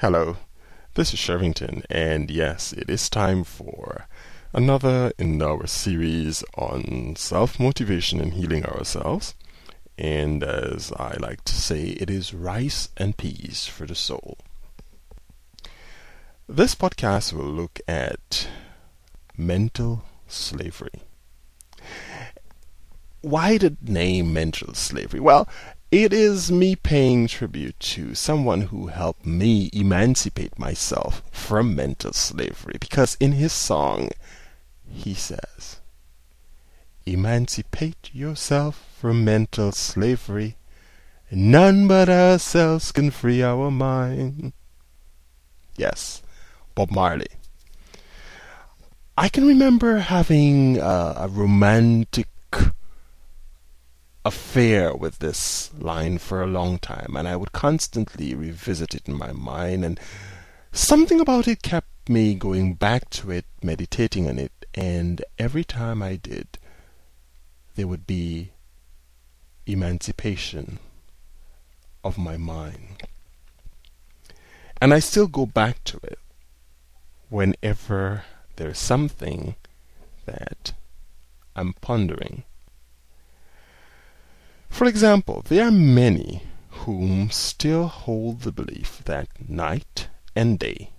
Hello, this is Shervington, and yes, it is time for another in our series on self motivation and healing ourselves. And as I like to say, it is rice and peas for the soul. This podcast will look at mental slavery. Why the name mental slavery? Well, it is me paying tribute to someone who helped me emancipate myself from mental slavery. Because in his song, he says, Emancipate yourself from mental slavery. None but ourselves can free our mind. Yes, Bob Marley. I can remember having uh, a romantic affair with this line for a long time, and I would constantly revisit it in my mind, and something about it kept me going back to it, meditating on it, and every time I did, there would be emancipation of my mind. And I still go back to it whenever there's something that I'm pondering for example, there are many whom still hold the belief that night and day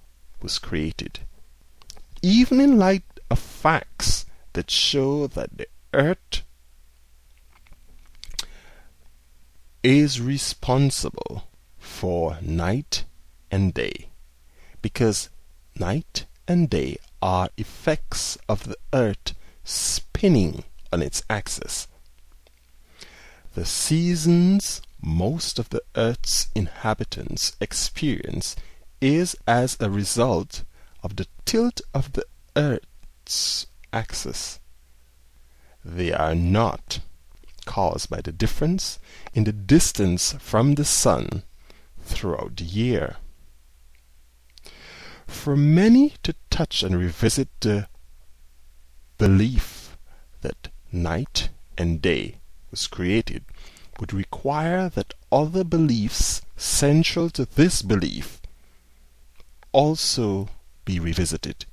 was created, even in light of facts that show that the earth is responsible for night and day, because night and day are effects of the earth spinning on its axis the seasons most of the earth's inhabitants experience is as a result of the tilt of the earth's axis. They are not caused by the difference in the distance from the sun throughout the year. For many to touch and revisit the belief that night and day was created would require that other beliefs central to this belief also be revisited.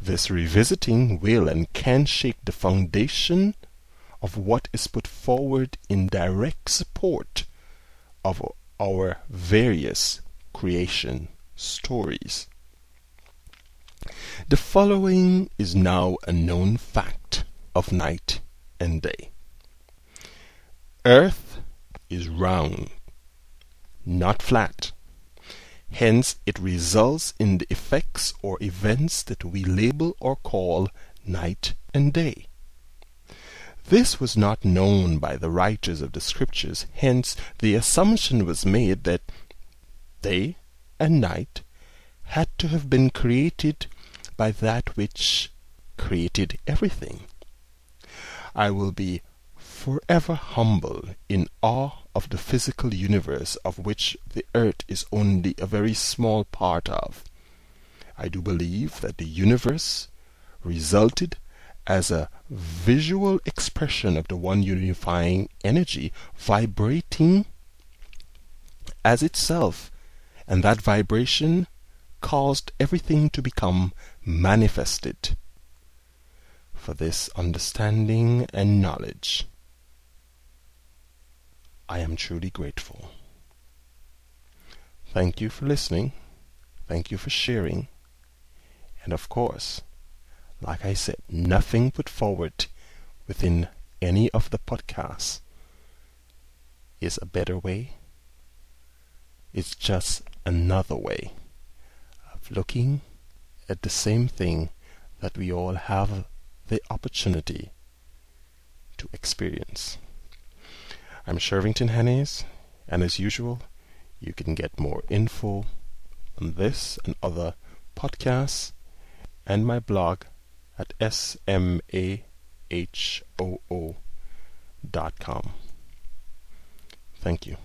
This revisiting will and can shake the foundation of what is put forward in direct support of our various creation stories. The following is now a known fact of night and day. Earth is round, not flat. Hence it results in the effects or events that we label or call night and day. This was not known by the writers of the Scriptures, hence the assumption was made that day and night had to have been created by that which created everything. I will be forever humble in awe of the physical universe of which the earth is only a very small part of. I do believe that the universe resulted as a visual expression of the one unifying energy vibrating as itself, and that vibration caused everything to become manifested. For this understanding and knowledge I am truly grateful. Thank you for listening. Thank you for sharing. And of course, like I said, nothing put forward within any of the podcasts is a better way. It's just another way of looking at the same thing that we all have the opportunity to experience. I'm Shervington Hennies, and as usual, you can get more info on this and other podcasts and my blog at smahoo.com. Thank you.